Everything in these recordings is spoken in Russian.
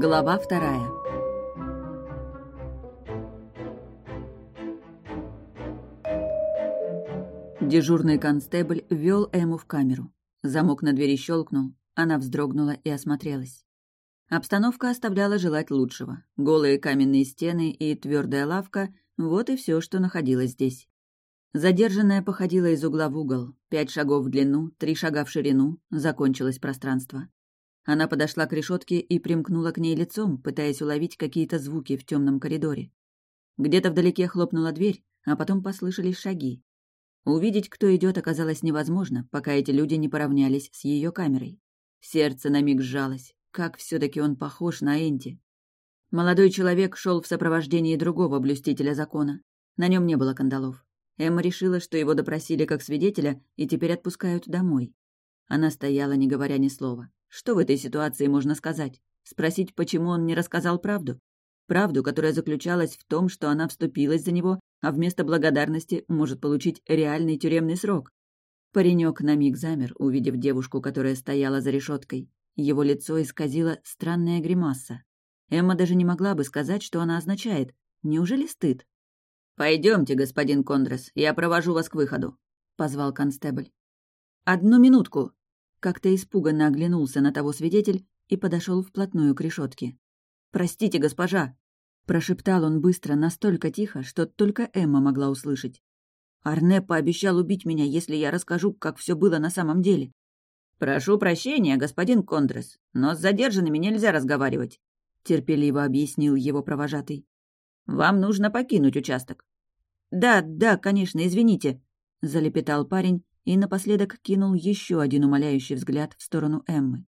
Глава вторая. Дежурный констебль вел Эму в камеру. Замок на двери щелкнул, она вздрогнула и осмотрелась. Обстановка оставляла желать лучшего. Голые каменные стены и твердая лавка — вот и все, что находилось здесь. Задержанная походила из угла в угол. Пять шагов в длину, три шага в ширину. Закончилось пространство. Она подошла к решетке и примкнула к ней лицом, пытаясь уловить какие-то звуки в темном коридоре. Где-то вдалеке хлопнула дверь, а потом послышались шаги. Увидеть, кто идет, оказалось невозможно, пока эти люди не поравнялись с ее камерой. Сердце на миг сжалось. Как все таки он похож на Энти. Молодой человек шел в сопровождении другого блюстителя закона. На нем не было кандалов. Эмма решила, что его допросили как свидетеля и теперь отпускают домой. Она стояла, не говоря ни слова. Что в этой ситуации можно сказать? Спросить, почему он не рассказал правду? Правду, которая заключалась в том, что она вступилась за него а вместо благодарности может получить реальный тюремный срок. Паренек на миг замер, увидев девушку, которая стояла за решеткой. Его лицо исказило странная гримаса. Эмма даже не могла бы сказать, что она означает. Неужели стыд? Пойдемте, господин Кондрес, я провожу вас к выходу», — позвал констебль. «Одну минутку!» Как-то испуганно оглянулся на того свидетель и подошел вплотную к решетке. «Простите, госпожа!» Прошептал он быстро, настолько тихо, что только Эмма могла услышать. «Арне пообещал убить меня, если я расскажу, как все было на самом деле». «Прошу прощения, господин Кондрес, но с задержанными нельзя разговаривать», — терпеливо объяснил его провожатый. «Вам нужно покинуть участок». «Да, да, конечно, извините», — залепетал парень и напоследок кинул еще один умоляющий взгляд в сторону Эммы.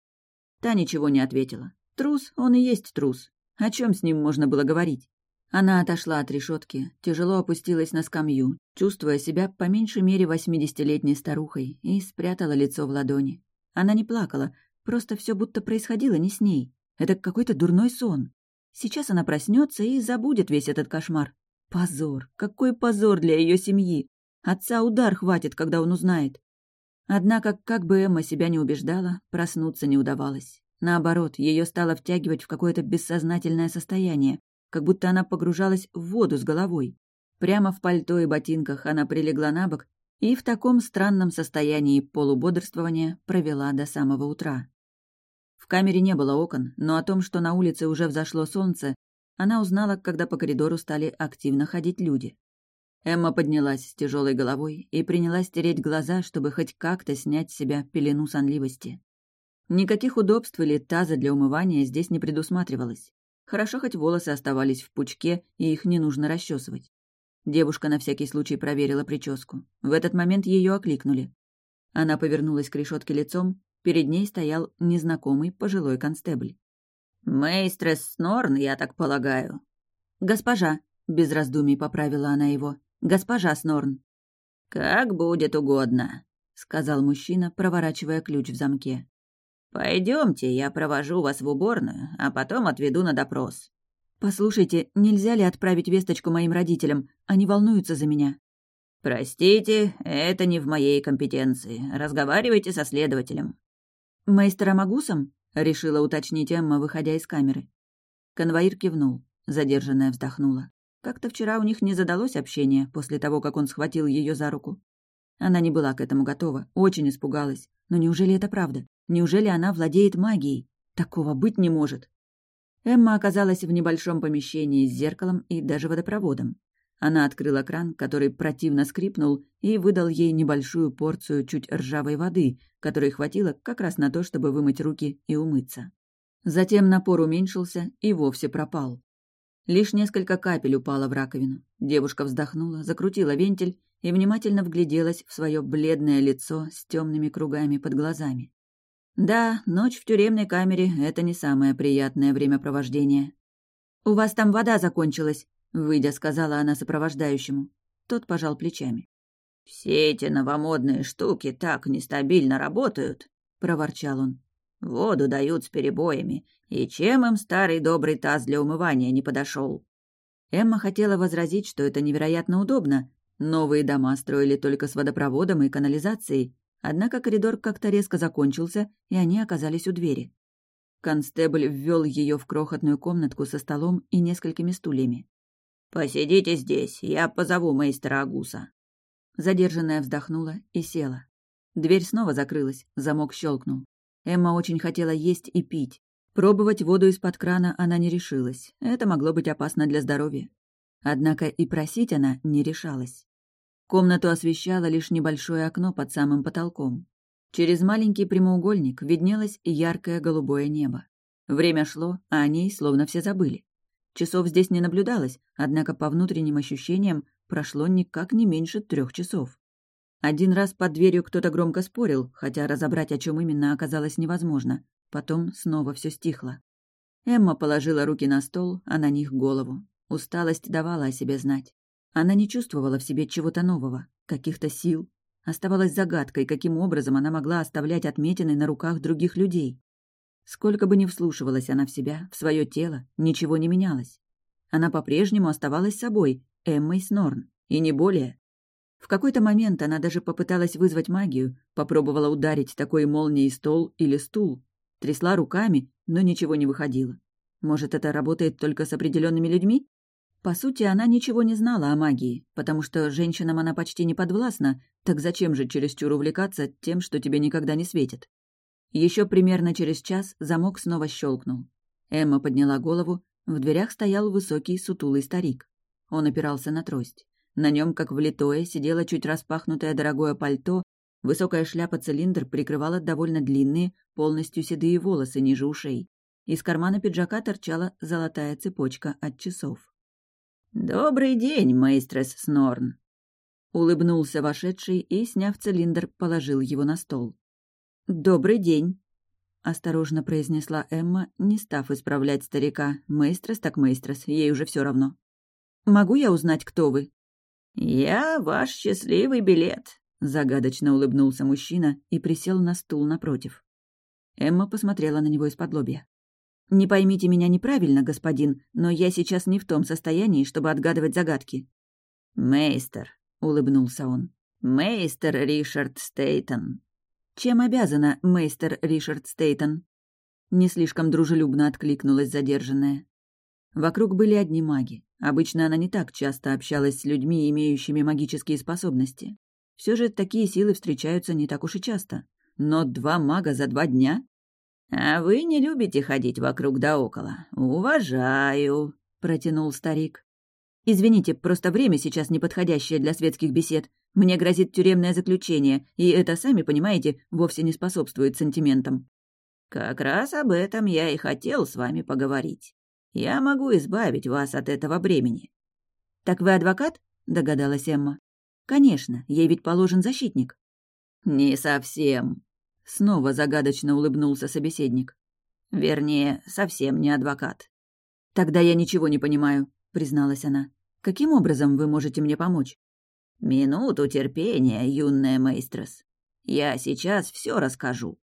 Та ничего не ответила. Трус, он и есть трус. О чем с ним можно было говорить? Она отошла от решетки, тяжело опустилась на скамью, чувствуя себя по меньшей мере восьмидесятилетней старухой, и спрятала лицо в ладони. Она не плакала, просто все будто происходило не с ней. Это какой-то дурной сон. Сейчас она проснется и забудет весь этот кошмар. Позор! Какой позор для ее семьи! Отца удар хватит, когда он узнает. Однако, как бы Эмма себя не убеждала, проснуться не удавалось. Наоборот, ее стало втягивать в какое-то бессознательное состояние, как будто она погружалась в воду с головой. Прямо в пальто и ботинках она прилегла на бок и в таком странном состоянии полубодрствования провела до самого утра. В камере не было окон, но о том, что на улице уже взошло солнце, она узнала, когда по коридору стали активно ходить люди. Эмма поднялась с тяжелой головой и принялась тереть глаза, чтобы хоть как-то снять с себя пелену сонливости. Никаких удобств или таза для умывания здесь не предусматривалось. Хорошо, хоть волосы оставались в пучке, и их не нужно расчесывать. Девушка на всякий случай проверила прическу. В этот момент ее окликнули. Она повернулась к решетке лицом, перед ней стоял незнакомый пожилой констебль. «Мейстрес Снорн, я так полагаю». «Госпожа», — без раздумий поправила она его, — «госпожа Снорн». «Как будет угодно», — сказал мужчина, проворачивая ключ в замке. Пойдемте, я провожу вас в уборную, а потом отведу на допрос. Послушайте, нельзя ли отправить весточку моим родителям? Они волнуются за меня. Простите, это не в моей компетенции. Разговаривайте со следователем. Мейстером Агусом? решила уточнить Эмма, выходя из камеры. Конвоир кивнул. Задержанная вздохнула. Как-то вчера у них не задалось общение после того, как он схватил ее за руку. Она не была к этому готова, очень испугалась. Но неужели это правда? Неужели она владеет магией? Такого быть не может. Эмма оказалась в небольшом помещении с зеркалом и даже водопроводом. Она открыла кран, который противно скрипнул, и выдал ей небольшую порцию чуть ржавой воды, которой хватило как раз на то, чтобы вымыть руки и умыться. Затем напор уменьшился и вовсе пропал. Лишь несколько капель упало в раковину. Девушка вздохнула, закрутила вентиль и внимательно вгляделась в свое бледное лицо с темными кругами под глазами. Да, ночь в тюремной камере — это не самое приятное времяпровождение. «У вас там вода закончилась», — выйдя, сказала она сопровождающему. Тот пожал плечами. «Все эти новомодные штуки так нестабильно работают», — проворчал он. «Воду дают с перебоями, и чем им старый добрый таз для умывания не подошел?» Эмма хотела возразить, что это невероятно удобно. Новые дома строили только с водопроводом и канализацией, Однако коридор как-то резко закончился, и они оказались у двери. констебль ввел ее в крохотную комнатку со столом и несколькими стульями. «Посидите здесь, я позову мейстера Агуса». Задержанная вздохнула и села. Дверь снова закрылась, замок щелкнул. Эмма очень хотела есть и пить. Пробовать воду из-под крана она не решилась. Это могло быть опасно для здоровья. Однако и просить она не решалась. Комнату освещало лишь небольшое окно под самым потолком. Через маленький прямоугольник виднелось яркое голубое небо. Время шло, а о ней словно все забыли. Часов здесь не наблюдалось, однако по внутренним ощущениям прошло никак не меньше трех часов. Один раз под дверью кто-то громко спорил, хотя разобрать, о чем именно, оказалось невозможно. Потом снова все стихло. Эмма положила руки на стол, а на них голову. Усталость давала о себе знать. Она не чувствовала в себе чего-то нового, каких-то сил. Оставалась загадкой, каким образом она могла оставлять отметины на руках других людей. Сколько бы ни вслушивалась она в себя, в свое тело, ничего не менялось. Она по-прежнему оставалась собой, Эммой Снорн, и не более. В какой-то момент она даже попыталась вызвать магию, попробовала ударить такой молнией стол или стул. Трясла руками, но ничего не выходило. Может, это работает только с определенными людьми? По сути, она ничего не знала о магии, потому что женщинам она почти не подвластна, так зачем же чересчур увлекаться тем, что тебе никогда не светит? Еще примерно через час замок снова щелкнул. Эмма подняла голову, в дверях стоял высокий сутулый старик. Он опирался на трость. На нем, как влитое, сидело чуть распахнутое дорогое пальто, высокая шляпа-цилиндр прикрывала довольно длинные, полностью седые волосы ниже ушей. Из кармана пиджака торчала золотая цепочка от часов. «Добрый день, мейстрес Снорн!» Улыбнулся вошедший и, сняв цилиндр, положил его на стол. «Добрый день!» — осторожно произнесла Эмма, не став исправлять старика. «Мейстрес так мейстрес, ей уже все равно». «Могу я узнать, кто вы?» «Я ваш счастливый билет», — загадочно улыбнулся мужчина и присел на стул напротив. Эмма посмотрела на него из-под лобья. «Не поймите меня неправильно, господин, но я сейчас не в том состоянии, чтобы отгадывать загадки». «Мейстер», — улыбнулся он. «Мейстер Ришард Стейтон». «Чем обязана мейстер Ришард Стейтон?» Не слишком дружелюбно откликнулась задержанная. Вокруг были одни маги. Обычно она не так часто общалась с людьми, имеющими магические способности. Все же такие силы встречаются не так уж и часто. Но два мага за два дня? «А вы не любите ходить вокруг да около. Уважаю», — протянул старик. «Извините, просто время сейчас неподходящее для светских бесед. Мне грозит тюремное заключение, и это, сами понимаете, вовсе не способствует сантиментам». «Как раз об этом я и хотел с вами поговорить. Я могу избавить вас от этого бремени». «Так вы адвокат?» — догадалась Эмма. «Конечно, ей ведь положен защитник». «Не совсем», — снова загадочно улыбнулся собеседник. «Вернее, совсем не адвокат». «Тогда я ничего не понимаю», — призналась она. «Каким образом вы можете мне помочь?» «Минуту терпения, юная мейстрес. Я сейчас все расскажу».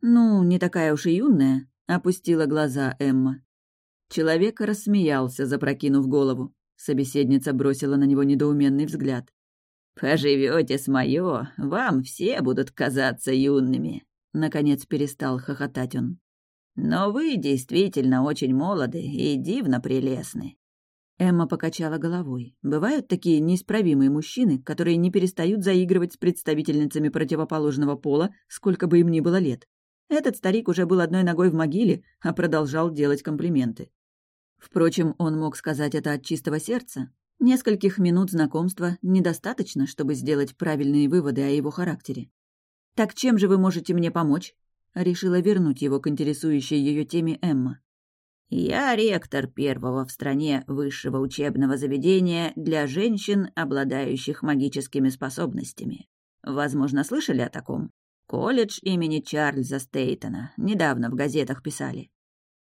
«Ну, не такая уж и юная», — опустила глаза Эмма. Человек рассмеялся, запрокинув голову. Собеседница бросила на него недоуменный взгляд. «Поживете с моё, вам все будут казаться юными», — наконец перестал хохотать он. «Но вы действительно очень молоды и дивно прелестны». Эмма покачала головой. Бывают такие неисправимые мужчины, которые не перестают заигрывать с представительницами противоположного пола, сколько бы им ни было лет. Этот старик уже был одной ногой в могиле, а продолжал делать комплименты. Впрочем, он мог сказать это от чистого сердца. Нескольких минут знакомства недостаточно, чтобы сделать правильные выводы о его характере. «Так чем же вы можете мне помочь?» Решила вернуть его к интересующей ее теме Эмма. «Я ректор первого в стране высшего учебного заведения для женщин, обладающих магическими способностями. Возможно, слышали о таком? Колледж имени Чарльза Стейтона. Недавно в газетах писали.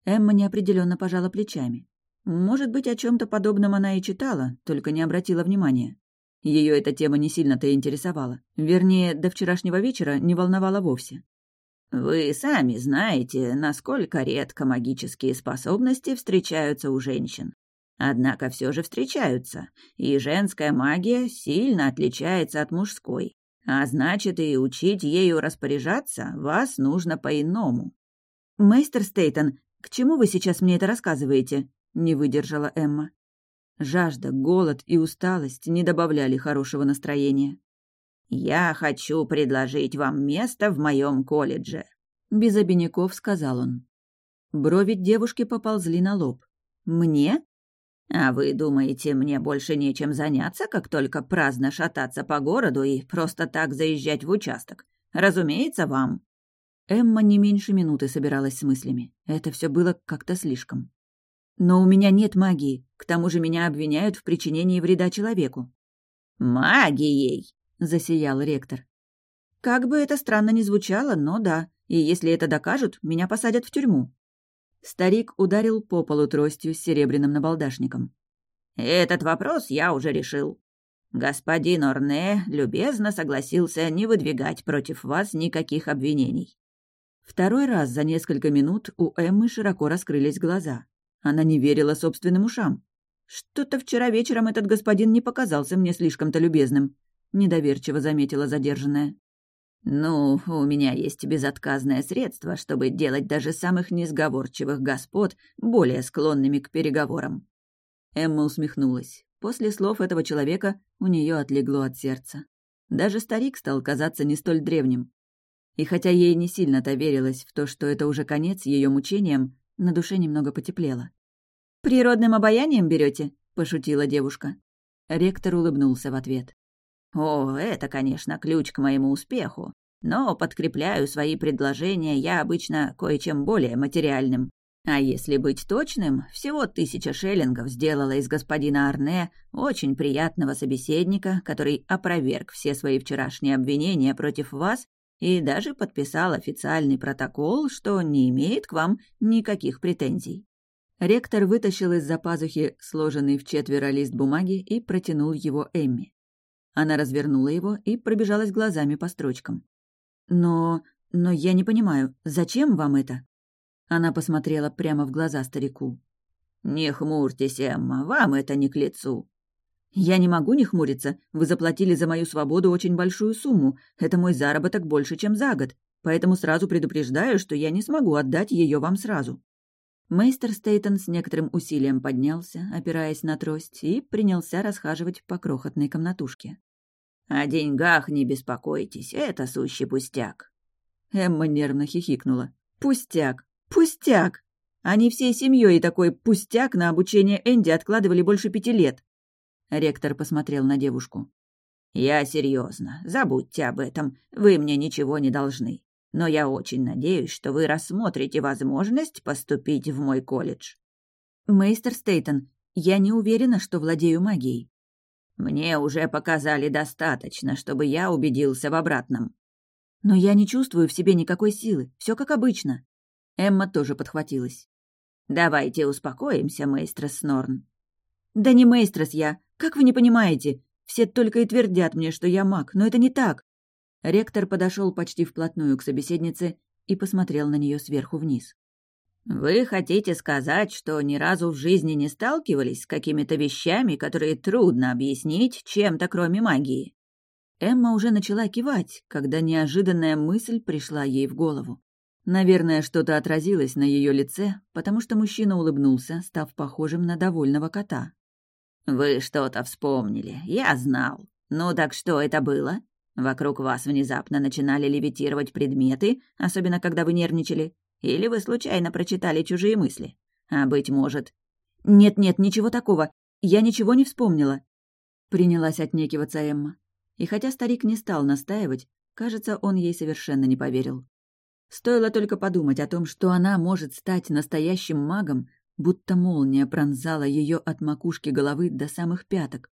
Эмма неопределенно пожала плечами. Может быть, о чем-то подобном она и читала, только не обратила внимания. Ее эта тема не сильно-то интересовала. Вернее, до вчерашнего вечера не волновала вовсе. «Вы сами знаете, насколько редко магические способности встречаются у женщин. Однако все же встречаются, и женская магия сильно отличается от мужской. А значит, и учить ею распоряжаться вас нужно по-иному. «Мейстер Стейтон, к чему вы сейчас мне это рассказываете?» — не выдержала Эмма. Жажда, голод и усталость не добавляли хорошего настроения. «Я хочу предложить вам место в моем колледже», — без обиняков сказал он. Брови девушки поползли на лоб. «Мне?» «А вы думаете, мне больше нечем заняться, как только праздно шататься по городу и просто так заезжать в участок? Разумеется, вам». Эмма не меньше минуты собиралась с мыслями. Это все было как-то слишком. «Но у меня нет магии. К тому же меня обвиняют в причинении вреда человеку». «Магией!» — засиял ректор. «Как бы это странно ни звучало, но да. И если это докажут, меня посадят в тюрьму». Старик ударил по полу тростью с серебряным набалдашником. «Этот вопрос я уже решил. Господин Орне любезно согласился не выдвигать против вас никаких обвинений. Второй раз за несколько минут у Эммы широко раскрылись глаза. Она не верила собственным ушам. «Что-то вчера вечером этот господин не показался мне слишком-то любезным», — недоверчиво заметила задержанная. «Ну, у меня есть безотказное средство, чтобы делать даже самых несговорчивых господ более склонными к переговорам». Эмма усмехнулась. После слов этого человека у нее отлегло от сердца. Даже старик стал казаться не столь древним. И хотя ей не сильно-то верилось в то, что это уже конец ее мучениям, на душе немного потеплело. «Природным обаянием берете? пошутила девушка. Ректор улыбнулся в ответ. «О, это, конечно, ключ к моему успеху, но подкрепляю свои предложения я обычно кое-чем более материальным. А если быть точным, всего тысяча шеллингов сделала из господина Арне очень приятного собеседника, который опроверг все свои вчерашние обвинения против вас и даже подписал официальный протокол, что не имеет к вам никаких претензий. Ректор вытащил из-за пазухи сложенный в четверо лист бумаги и протянул его Эмми. Она развернула его и пробежалась глазами по строчкам. «Но... но я не понимаю, зачем вам это?» Она посмотрела прямо в глаза старику. «Не хмурьтесь, Эмма, вам это не к лицу. «Я не могу не хмуриться. Вы заплатили за мою свободу очень большую сумму. Это мой заработок больше, чем за год. Поэтому сразу предупреждаю, что я не смогу отдать ее вам сразу». Мейстер Стейтон с некоторым усилием поднялся, опираясь на трость, и принялся расхаживать по крохотной комнатушке. «О деньгах не беспокойтесь, это сущий пустяк». Эмма нервно хихикнула. «Пустяк! Пустяк! Они всей семьей такой пустяк на обучение Энди откладывали больше пяти лет. Ректор посмотрел на девушку. «Я серьезно. Забудьте об этом. Вы мне ничего не должны. Но я очень надеюсь, что вы рассмотрите возможность поступить в мой колледж». «Мейстер Стейтон, я не уверена, что владею магией». «Мне уже показали достаточно, чтобы я убедился в обратном». «Но я не чувствую в себе никакой силы. Все как обычно». Эмма тоже подхватилась. «Давайте успокоимся, мейстрес Снорн». «Да не мейстрес я. «Как вы не понимаете? Все только и твердят мне, что я маг, но это не так». Ректор подошел почти вплотную к собеседнице и посмотрел на нее сверху вниз. «Вы хотите сказать, что ни разу в жизни не сталкивались с какими-то вещами, которые трудно объяснить чем-то, кроме магии?» Эмма уже начала кивать, когда неожиданная мысль пришла ей в голову. Наверное, что-то отразилось на ее лице, потому что мужчина улыбнулся, став похожим на довольного кота. «Вы что-то вспомнили, я знал. Ну так что это было? Вокруг вас внезапно начинали левитировать предметы, особенно когда вы нервничали? Или вы случайно прочитали чужие мысли? А быть может...» «Нет-нет, ничего такого. Я ничего не вспомнила». Принялась отнекиваться Эмма. И хотя старик не стал настаивать, кажется, он ей совершенно не поверил. Стоило только подумать о том, что она может стать настоящим магом, будто молния пронзала ее от макушки головы до самых пяток.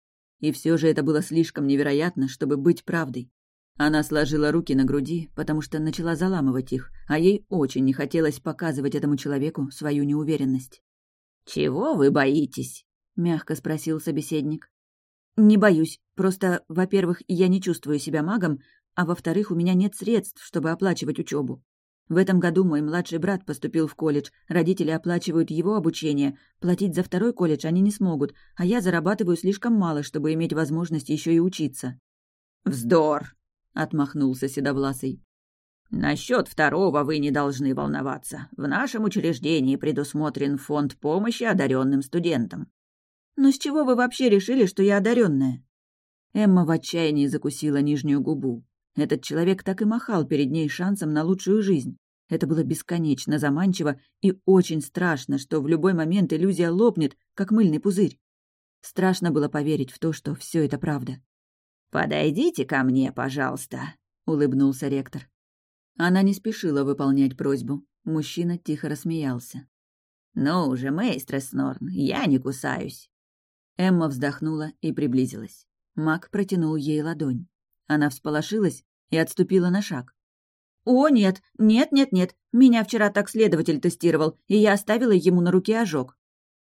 И все же это было слишком невероятно, чтобы быть правдой. Она сложила руки на груди, потому что начала заламывать их, а ей очень не хотелось показывать этому человеку свою неуверенность. «Чего вы боитесь?» — мягко спросил собеседник. «Не боюсь. Просто, во-первых, я не чувствую себя магом, а во-вторых, у меня нет средств, чтобы оплачивать учебу. В этом году мой младший брат поступил в колледж, родители оплачивают его обучение, платить за второй колледж они не смогут, а я зарабатываю слишком мало, чтобы иметь возможность еще и учиться». «Вздор!» — отмахнулся Седовласый. Насчет второго вы не должны волноваться. В нашем учреждении предусмотрен фонд помощи одаренным студентам. Но с чего вы вообще решили, что я одаренная? Эмма в отчаянии закусила нижнюю губу. Этот человек так и махал перед ней шансом на лучшую жизнь. Это было бесконечно заманчиво и очень страшно, что в любой момент иллюзия лопнет, как мыльный пузырь. Страшно было поверить в то, что все это правда. «Подойдите ко мне, пожалуйста», — улыбнулся ректор. Она не спешила выполнять просьбу. Мужчина тихо рассмеялся. «Ну уже, мейстрес Норн, я не кусаюсь». Эмма вздохнула и приблизилась. Маг протянул ей ладонь. Она всполошилась и отступила на шаг. «О, нет, нет, нет, нет. Меня вчера так следователь тестировал, и я оставила ему на руке ожог».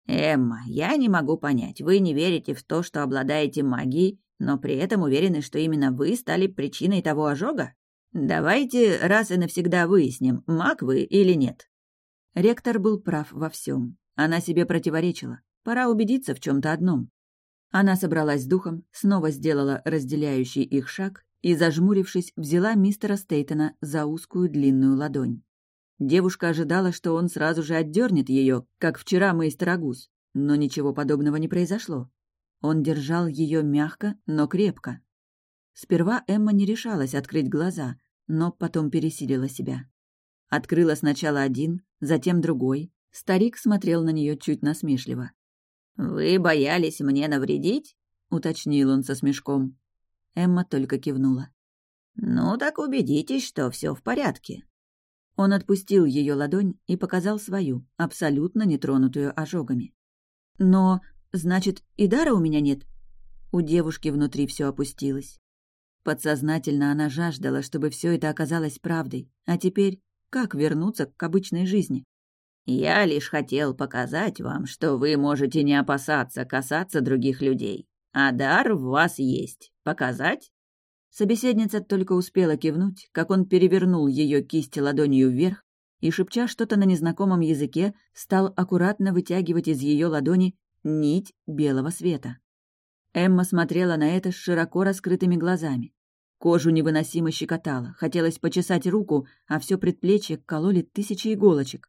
«Эмма, я не могу понять, вы не верите в то, что обладаете магией, но при этом уверены, что именно вы стали причиной того ожога? Давайте раз и навсегда выясним, маг вы или нет». Ректор был прав во всем. Она себе противоречила. Пора убедиться в чем то одном. Она собралась с духом, снова сделала разделяющий их шаг и, зажмурившись, взяла мистера Стейтона за узкую длинную ладонь. Девушка ожидала, что он сразу же отдернет ее, как вчера мейстер Агус, но ничего подобного не произошло. Он держал ее мягко, но крепко. Сперва Эмма не решалась открыть глаза, но потом пересилила себя. Открыла сначала один, затем другой. Старик смотрел на нее чуть насмешливо. «Вы боялись мне навредить?» — уточнил он со смешком. Эмма только кивнула. «Ну так убедитесь, что все в порядке». Он отпустил ее ладонь и показал свою, абсолютно нетронутую ожогами. «Но, значит, и дара у меня нет?» У девушки внутри все опустилось. Подсознательно она жаждала, чтобы все это оказалось правдой. А теперь как вернуться к обычной жизни? Я лишь хотел показать вам, что вы можете не опасаться касаться других людей. А дар в вас есть. Показать?» Собеседница только успела кивнуть, как он перевернул ее кисть ладонью вверх и, шепча что-то на незнакомом языке, стал аккуратно вытягивать из ее ладони нить белого света. Эмма смотрела на это с широко раскрытыми глазами. Кожу невыносимо щекотало, хотелось почесать руку, а все предплечье кололи тысячи иголочек.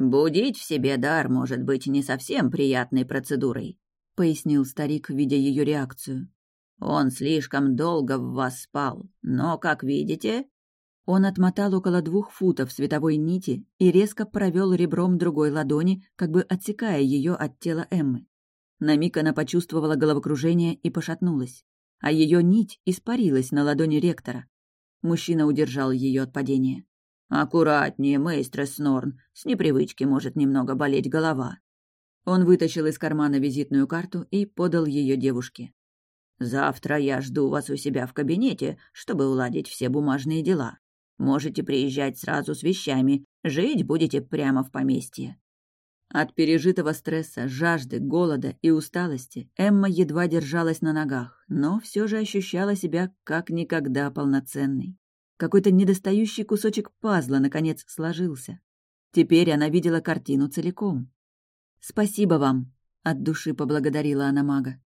«Будить в себе дар может быть не совсем приятной процедурой», — пояснил старик, видя ее реакцию. «Он слишком долго в вас спал, но, как видите...» Он отмотал около двух футов световой нити и резко провел ребром другой ладони, как бы отсекая ее от тела Эммы. На миг она почувствовала головокружение и пошатнулась, а ее нить испарилась на ладони ректора. Мужчина удержал ее от падения. «Аккуратнее, мейстрес Снорн, с непривычки может немного болеть голова». Он вытащил из кармана визитную карту и подал ее девушке. «Завтра я жду вас у себя в кабинете, чтобы уладить все бумажные дела. Можете приезжать сразу с вещами, жить будете прямо в поместье». От пережитого стресса, жажды, голода и усталости Эмма едва держалась на ногах, но все же ощущала себя как никогда полноценной. Какой-то недостающий кусочек пазла, наконец, сложился. Теперь она видела картину целиком. «Спасибо вам», — от души поблагодарила она мага.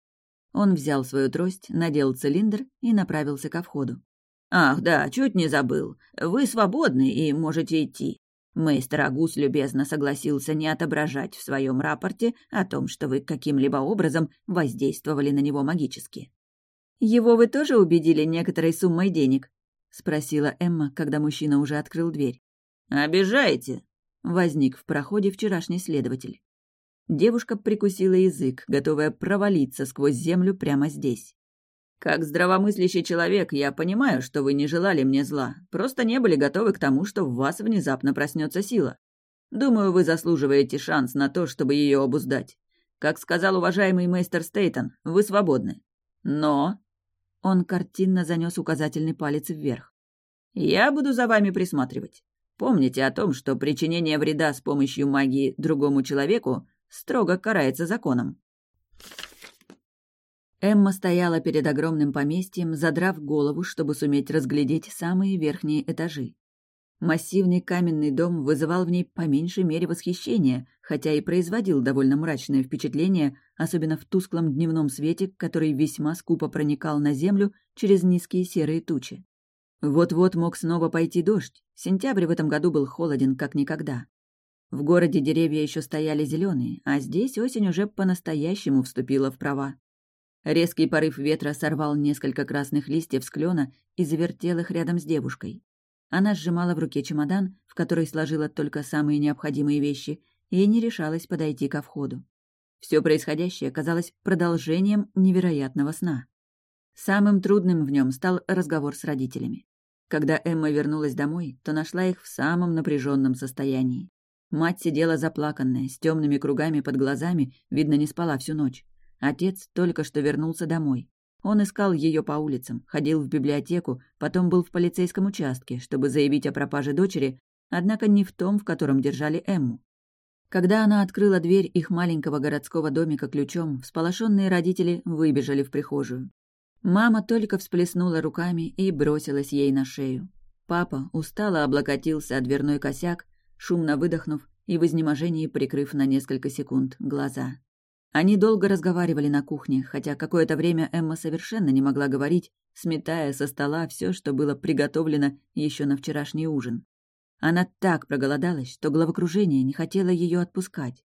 Он взял свою трость, надел цилиндр и направился ко входу. «Ах, да, чуть не забыл. Вы свободны и можете идти. Мейстер Агус любезно согласился не отображать в своем рапорте о том, что вы каким-либо образом воздействовали на него магически». «Его вы тоже убедили некоторой суммой денег?» — спросила Эмма, когда мужчина уже открыл дверь. «Обижаете?» — возник в проходе вчерашний следователь. Девушка прикусила язык, готовая провалиться сквозь землю прямо здесь. «Как здравомыслящий человек, я понимаю, что вы не желали мне зла, просто не были готовы к тому, что в вас внезапно проснется сила. Думаю, вы заслуживаете шанс на то, чтобы ее обуздать. Как сказал уважаемый мейстер Стейтон, вы свободны. Но он картинно занес указательный палец вверх. «Я буду за вами присматривать. Помните о том, что причинение вреда с помощью магии другому человеку строго карается законом». Эмма стояла перед огромным поместьем, задрав голову, чтобы суметь разглядеть самые верхние этажи. Массивный каменный дом вызывал в ней по меньшей мере восхищения, хотя и производил довольно мрачное впечатление, особенно в тусклом дневном свете, который весьма скупо проникал на землю через низкие серые тучи. Вот-вот мог снова пойти дождь. Сентябрь в этом году был холоден, как никогда. В городе деревья еще стояли зеленые, а здесь осень уже по-настоящему вступила в права. Резкий порыв ветра сорвал несколько красных листьев с клена и завертел их рядом с девушкой. Она сжимала в руке чемодан, в который сложила только самые необходимые вещи, и не решалась подойти ко входу. Все происходящее казалось продолжением невероятного сна. Самым трудным в нем стал разговор с родителями. Когда Эмма вернулась домой, то нашла их в самом напряженном состоянии. Мать сидела заплаканная, с темными кругами под глазами, видно, не спала всю ночь. Отец только что вернулся домой. Он искал ее по улицам, ходил в библиотеку, потом был в полицейском участке, чтобы заявить о пропаже дочери, однако не в том, в котором держали Эмму. Когда она открыла дверь их маленького городского домика ключом, всполошенные родители выбежали в прихожую. Мама только всплеснула руками и бросилась ей на шею. Папа устало облокотился о дверной косяк, шумно выдохнув и в изнеможении прикрыв на несколько секунд глаза. Они долго разговаривали на кухне, хотя какое-то время Эмма совершенно не могла говорить, сметая со стола все, что было приготовлено еще на вчерашний ужин. Она так проголодалась, что головокружение не хотело ее отпускать.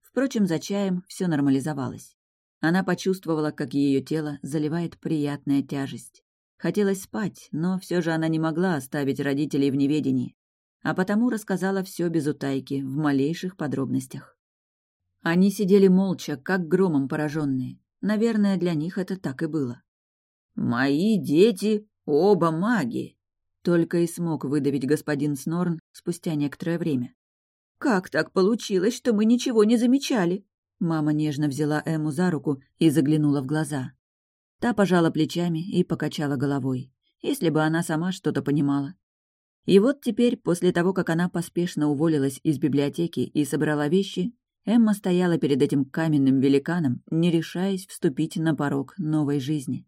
Впрочем, за чаем все нормализовалось. Она почувствовала, как ее тело заливает приятная тяжесть. Хотелось спать, но все же она не могла оставить родителей в неведении а потому рассказала все без утайки, в малейших подробностях. Они сидели молча, как громом пораженные. Наверное, для них это так и было. «Мои дети оба маги!» Только и смог выдавить господин Снорн спустя некоторое время. «Как так получилось, что мы ничего не замечали?» Мама нежно взяла Эму за руку и заглянула в глаза. Та пожала плечами и покачала головой. Если бы она сама что-то понимала. И вот теперь, после того, как она поспешно уволилась из библиотеки и собрала вещи, Эмма стояла перед этим каменным великаном, не решаясь вступить на порог новой жизни.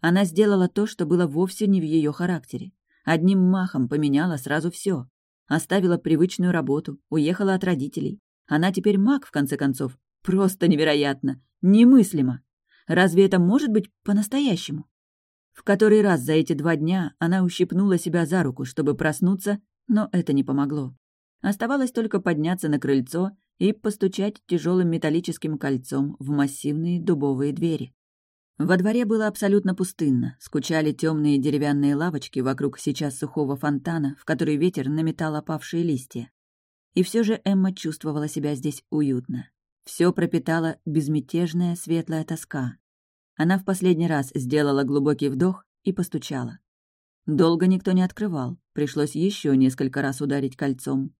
Она сделала то, что было вовсе не в ее характере. Одним махом поменяла сразу все. Оставила привычную работу, уехала от родителей. Она теперь маг, в конце концов. Просто невероятно. Немыслимо. Разве это может быть по-настоящему? В который раз за эти два дня она ущипнула себя за руку, чтобы проснуться, но это не помогло. Оставалось только подняться на крыльцо и постучать тяжелым металлическим кольцом в массивные дубовые двери. Во дворе было абсолютно пустынно, скучали темные деревянные лавочки вокруг сейчас сухого фонтана, в который ветер наметал опавшие листья. И все же Эмма чувствовала себя здесь уютно. Все пропитала безмятежная светлая тоска. Она в последний раз сделала глубокий вдох и постучала. Долго никто не открывал, пришлось еще несколько раз ударить кольцом.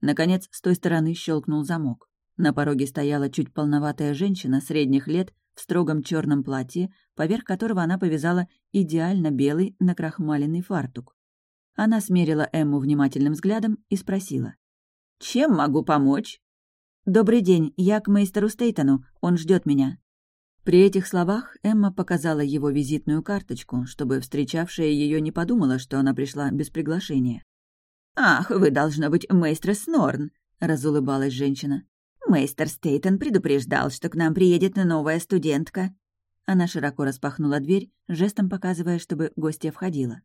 Наконец, с той стороны щелкнул замок. На пороге стояла чуть полноватая женщина средних лет в строгом черном платье, поверх которого она повязала идеально белый накрахмаленный фартук. Она смерила Эмму внимательным взглядом и спросила. «Чем могу помочь?» «Добрый день, я к мейстеру Стейтону, он ждет меня». При этих словах Эмма показала его визитную карточку, чтобы встречавшая ее не подумала, что она пришла без приглашения. «Ах, вы, должно быть, мейстер Снорн», — разулыбалась женщина. «Мейстер Стейтон предупреждал, что к нам приедет новая студентка». Она широко распахнула дверь, жестом показывая, чтобы гостья входила.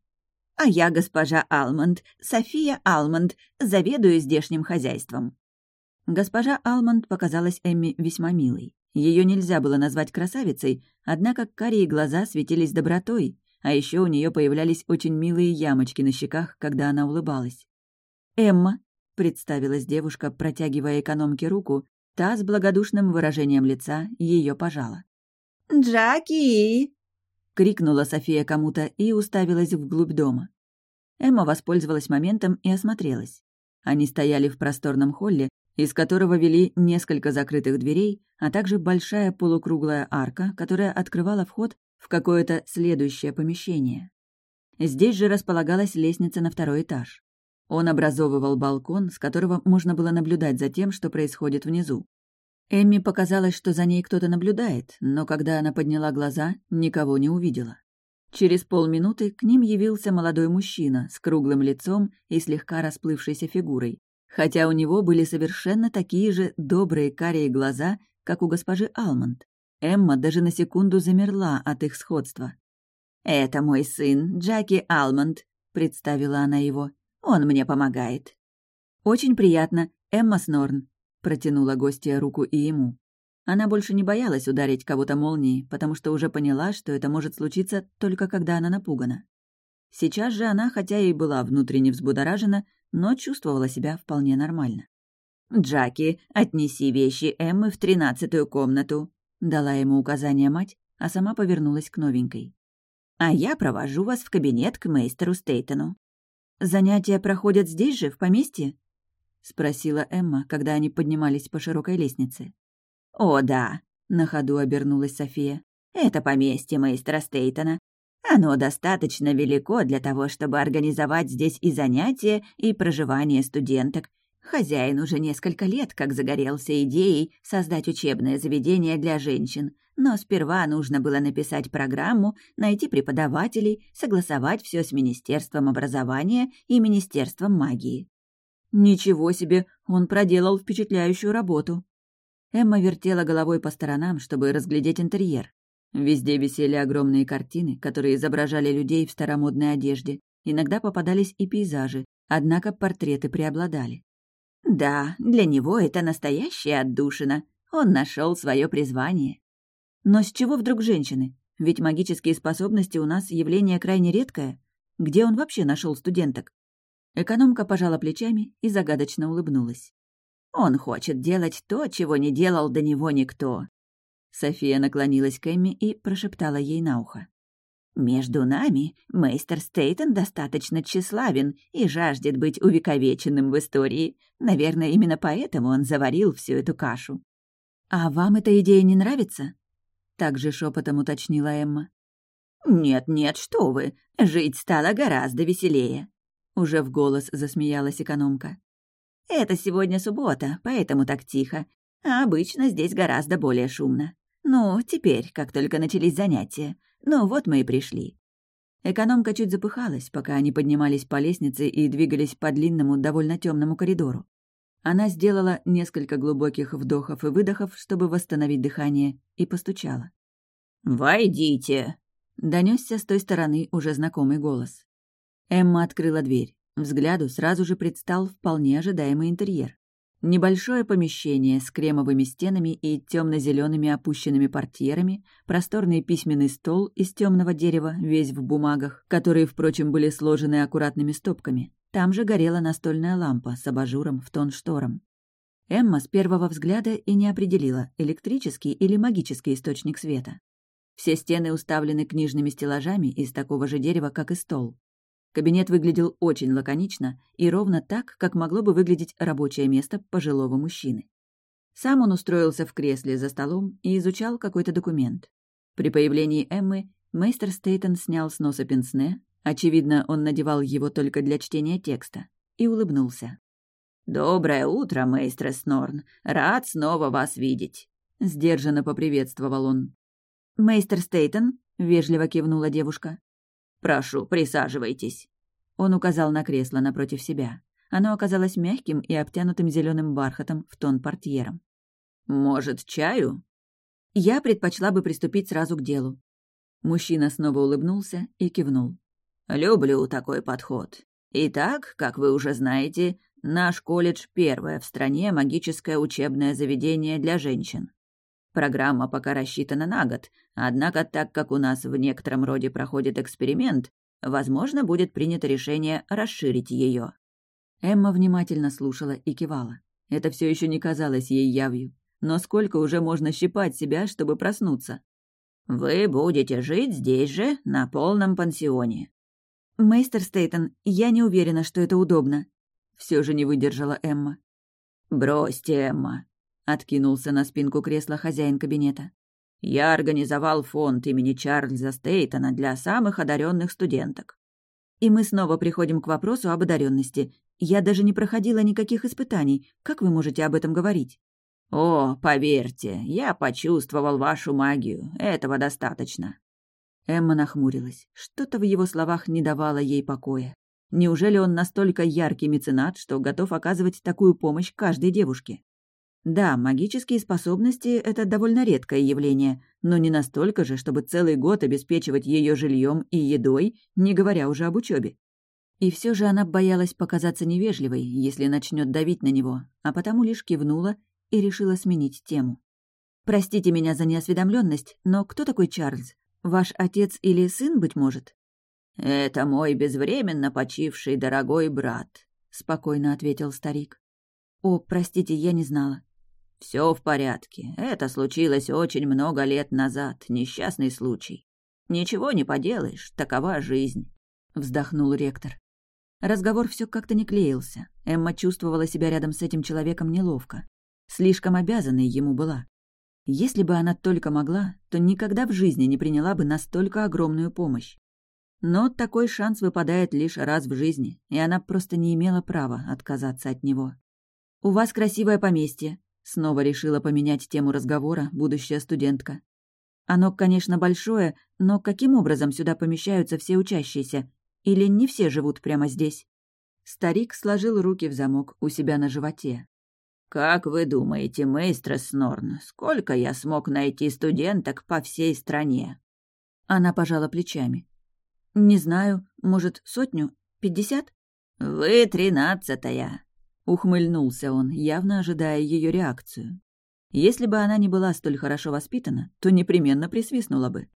«А я госпожа Алмонд, София Алмонд, заведую здешним хозяйством». Госпожа Алмонд показалась Эмми весьма милой. Ее нельзя было назвать красавицей, однако карие глаза светились добротой, а еще у нее появлялись очень милые ямочки на щеках, когда она улыбалась. «Эмма», — представилась девушка, протягивая экономке руку, та с благодушным выражением лица ее пожала. «Джаки!» — крикнула София кому-то и уставилась вглубь дома. Эмма воспользовалась моментом и осмотрелась. Они стояли в просторном холле, из которого вели несколько закрытых дверей, а также большая полукруглая арка, которая открывала вход в какое-то следующее помещение. Здесь же располагалась лестница на второй этаж. Он образовывал балкон, с которого можно было наблюдать за тем, что происходит внизу. Эмми показалось, что за ней кто-то наблюдает, но когда она подняла глаза, никого не увидела. Через полминуты к ним явился молодой мужчина с круглым лицом и слегка расплывшейся фигурой, хотя у него были совершенно такие же добрые карие глаза, как у госпожи Алмонд. Эмма даже на секунду замерла от их сходства. «Это мой сын, Джаки Алмонд», — представила она его. «Он мне помогает». «Очень приятно, Эмма Снорн», — протянула гостья руку и ему. Она больше не боялась ударить кого-то молнией, потому что уже поняла, что это может случиться только когда она напугана. Сейчас же она, хотя и была внутренне взбудоражена, но чувствовала себя вполне нормально. «Джаки, отнеси вещи Эммы в тринадцатую комнату», — дала ему указание мать, а сама повернулась к новенькой. «А я провожу вас в кабинет к мейстеру Стейтону». «Занятия проходят здесь же, в поместье?» — спросила Эмма, когда они поднимались по широкой лестнице. «О, да», — на ходу обернулась София. «Это поместье мейстера Стейтона. Оно достаточно велико для того, чтобы организовать здесь и занятия, и проживание студенток. Хозяин уже несколько лет как загорелся идеей создать учебное заведение для женщин, но сперва нужно было написать программу, найти преподавателей, согласовать все с Министерством образования и Министерством магии. Ничего себе, он проделал впечатляющую работу. Эмма вертела головой по сторонам, чтобы разглядеть интерьер. Везде висели огромные картины, которые изображали людей в старомодной одежде. Иногда попадались и пейзажи, однако портреты преобладали. Да, для него это настоящая отдушина. Он нашел свое призвание. Но с чего вдруг женщины? Ведь магические способности у нас явление крайне редкое. Где он вообще нашел студенток? Экономка пожала плечами и загадочно улыбнулась. Он хочет делать то, чего не делал до него никто. София наклонилась к Эмми и прошептала ей на ухо. «Между нами мейстер Стейтон достаточно тщеславен и жаждет быть увековеченным в истории. Наверное, именно поэтому он заварил всю эту кашу». «А вам эта идея не нравится?» Также шепотом уточнила Эмма. «Нет-нет, что вы, жить стало гораздо веселее», — уже в голос засмеялась экономка. «Это сегодня суббота, поэтому так тихо, а обычно здесь гораздо более шумно. Ну, теперь, как только начались занятия. Ну, вот мы и пришли». Экономка чуть запыхалась, пока они поднимались по лестнице и двигались по длинному, довольно темному коридору. Она сделала несколько глубоких вдохов и выдохов, чтобы восстановить дыхание, и постучала. «Войдите!» — донесся с той стороны уже знакомый голос. Эмма открыла дверь. Взгляду сразу же предстал вполне ожидаемый интерьер. Небольшое помещение с кремовыми стенами и темно-зелеными опущенными портьерами, просторный письменный стол из темного дерева, весь в бумагах, которые, впрочем, были сложены аккуратными стопками. Там же горела настольная лампа с абажуром в тон шторам. Эмма с первого взгляда и не определила, электрический или магический источник света. Все стены уставлены книжными стеллажами из такого же дерева, как и стол. Кабинет выглядел очень лаконично и ровно так, как могло бы выглядеть рабочее место пожилого мужчины. Сам он устроился в кресле за столом и изучал какой-то документ. При появлении Эммы мейстер Стейтон снял с носа пенсне, очевидно, он надевал его только для чтения текста, и улыбнулся. «Доброе утро, мейстер Снорн. Рад снова вас видеть», — сдержанно поприветствовал он. «Мейстер Стейтон», — вежливо кивнула девушка. «Прошу, присаживайтесь». Он указал на кресло напротив себя. Оно оказалось мягким и обтянутым зеленым бархатом в тон портьером. «Может, чаю?» Я предпочла бы приступить сразу к делу. Мужчина снова улыбнулся и кивнул. «Люблю такой подход. Итак, как вы уже знаете, наш колледж — первое в стране магическое учебное заведение для женщин. Программа пока рассчитана на год, однако так как у нас в некотором роде проходит эксперимент, возможно, будет принято решение расширить ее. Эмма внимательно слушала и кивала. Это все еще не казалось ей явью. Но сколько уже можно щипать себя, чтобы проснуться? «Вы будете жить здесь же, на полном пансионе». «Мейстер Стейтон, я не уверена, что это удобно», — все же не выдержала Эмма. «Бросьте, Эмма. — откинулся на спинку кресла хозяин кабинета. «Я организовал фонд имени Чарльза Стейтона для самых одаренных студенток». И мы снова приходим к вопросу об одаренности. Я даже не проходила никаких испытаний. Как вы можете об этом говорить? «О, поверьте, я почувствовал вашу магию. Этого достаточно». Эмма нахмурилась. Что-то в его словах не давало ей покоя. Неужели он настолько яркий меценат, что готов оказывать такую помощь каждой девушке? Да, магические способности — это довольно редкое явление, но не настолько же, чтобы целый год обеспечивать ее жильем и едой, не говоря уже об учебе. И все же она боялась показаться невежливой, если начнет давить на него, а потому лишь кивнула и решила сменить тему. «Простите меня за неосведомленность, но кто такой Чарльз? Ваш отец или сын, быть может?» «Это мой безвременно почивший дорогой брат», — спокойно ответил старик. «О, простите, я не знала». Все в порядке. Это случилось очень много лет назад, несчастный случай. Ничего не поделаешь, такова жизнь», — вздохнул ректор. Разговор все как-то не клеился. Эмма чувствовала себя рядом с этим человеком неловко. Слишком обязанной ему была. Если бы она только могла, то никогда в жизни не приняла бы настолько огромную помощь. Но такой шанс выпадает лишь раз в жизни, и она просто не имела права отказаться от него. «У вас красивое поместье», — снова решила поменять тему разговора будущая студентка. «Оно, конечно, большое, но каким образом сюда помещаются все учащиеся? Или не все живут прямо здесь?» Старик сложил руки в замок у себя на животе. «Как вы думаете, мейстер Снорн, сколько я смог найти студенток по всей стране?» Она пожала плечами. «Не знаю, может, сотню? Пятьдесят?» «Вы тринадцатая!» — ухмыльнулся он, явно ожидая ее реакцию. Если бы она не была столь хорошо воспитана, то непременно присвистнула бы.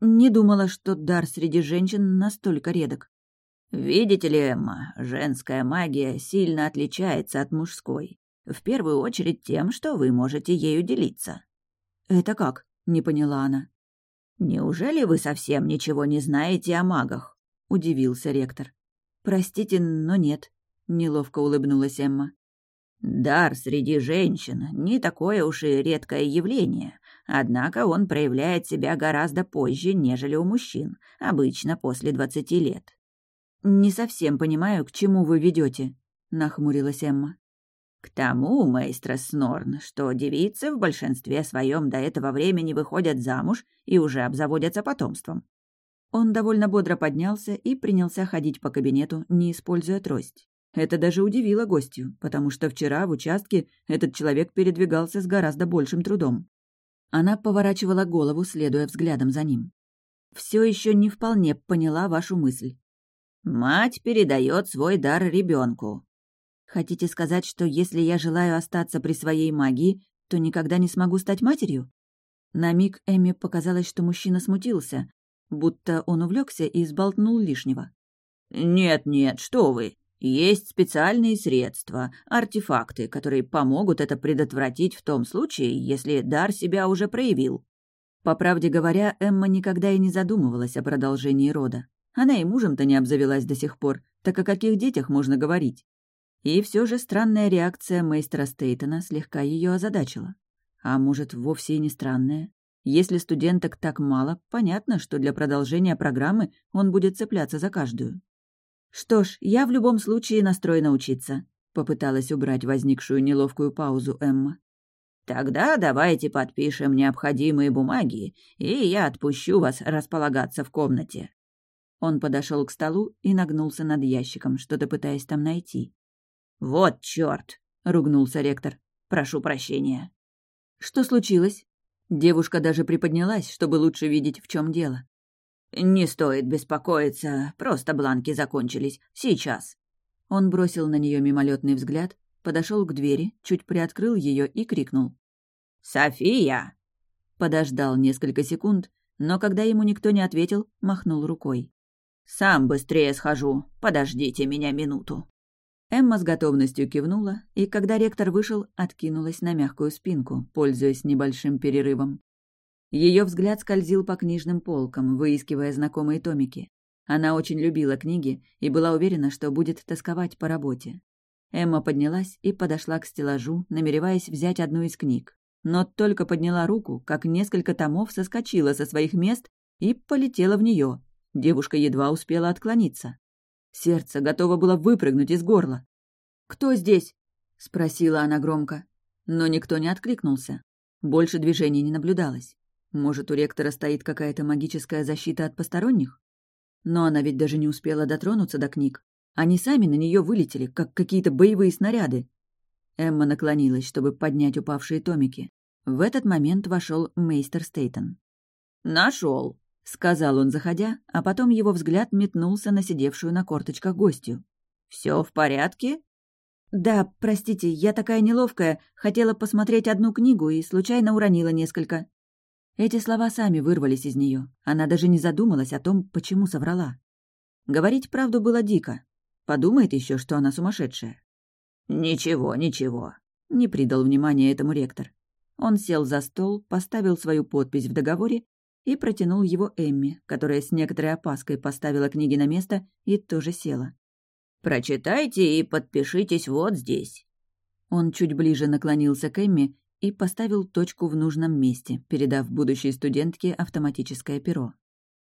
Не думала, что дар среди женщин настолько редок. «Видите ли, Эмма, женская магия сильно отличается от мужской. В первую очередь тем, что вы можете ею делиться». «Это как?» — не поняла она. «Неужели вы совсем ничего не знаете о магах?» — удивился ректор. «Простите, но нет», — неловко улыбнулась Эмма. «Дар среди женщин — не такое уж и редкое явление, однако он проявляет себя гораздо позже, нежели у мужчин, обычно после двадцати лет». «Не совсем понимаю, к чему вы ведете, нахмурилась Эмма. К тому, мейстер Снорн, что девицы в большинстве своем до этого времени выходят замуж и уже обзаводятся потомством. Он довольно бодро поднялся и принялся ходить по кабинету, не используя трость. Это даже удивило гостью, потому что вчера в участке этот человек передвигался с гораздо большим трудом. Она поворачивала голову, следуя взглядом за ним. Все еще не вполне поняла вашу мысль. Мать передает свой дар ребенку, Хотите сказать, что если я желаю остаться при своей магии, то никогда не смогу стать матерью? На миг Эми показалось, что мужчина смутился, будто он увлекся и сболтнул лишнего. «Нет-нет, что вы! Есть специальные средства, артефакты, которые помогут это предотвратить в том случае, если дар себя уже проявил». По правде говоря, Эмма никогда и не задумывалась о продолжении рода. Она и мужем-то не обзавелась до сих пор, так о каких детях можно говорить? И все же странная реакция мейстера Стейтона слегка ее озадачила. А может, вовсе и не странная? Если студенток так мало, понятно, что для продолжения программы он будет цепляться за каждую. «Что ж, я в любом случае настроена учиться», — попыталась убрать возникшую неловкую паузу Эмма. «Тогда давайте подпишем необходимые бумаги, и я отпущу вас располагаться в комнате». Он подошел к столу и нагнулся над ящиком, что-то пытаясь там найти. «Вот чёрт!» — ругнулся ректор. «Прошу прощения». «Что случилось?» Девушка даже приподнялась, чтобы лучше видеть, в чем дело. «Не стоит беспокоиться, просто бланки закончились. Сейчас». Он бросил на нее мимолетный взгляд, подошел к двери, чуть приоткрыл ее и крикнул. «София!» Подождал несколько секунд, но когда ему никто не ответил, махнул рукой. «Сам быстрее схожу. Подождите меня минуту». Эмма с готовностью кивнула, и когда ректор вышел, откинулась на мягкую спинку, пользуясь небольшим перерывом. Ее взгляд скользил по книжным полкам, выискивая знакомые томики. Она очень любила книги и была уверена, что будет тосковать по работе. Эмма поднялась и подошла к стеллажу, намереваясь взять одну из книг. Но только подняла руку, как несколько томов соскочила со своих мест и полетела в нее. Девушка едва успела отклониться. Сердце готово было выпрыгнуть из горла. «Кто здесь?» — спросила она громко. Но никто не откликнулся. Больше движений не наблюдалось. Может, у ректора стоит какая-то магическая защита от посторонних? Но она ведь даже не успела дотронуться до книг. Они сами на нее вылетели, как какие-то боевые снаряды. Эмма наклонилась, чтобы поднять упавшие томики. В этот момент вошел мейстер Стейтон. Нашел, сказал он, заходя, а потом его взгляд метнулся на сидевшую на корточках гостью. Все в порядке?» «Да, простите, я такая неловкая, хотела посмотреть одну книгу и случайно уронила несколько». Эти слова сами вырвались из нее. Она даже не задумалась о том, почему соврала. Говорить правду было дико. Подумает еще, что она сумасшедшая. «Ничего, ничего», — не придал внимания этому ректор. Он сел за стол, поставил свою подпись в договоре и протянул его Эмми, которая с некоторой опаской поставила книги на место и тоже села. «Прочитайте и подпишитесь вот здесь». Он чуть ближе наклонился к Эмми и поставил точку в нужном месте, передав будущей студентке автоматическое перо.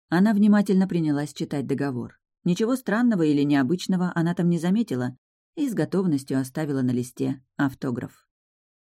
Она внимательно принялась читать договор. Ничего странного или необычного она там не заметила и с готовностью оставила на листе автограф.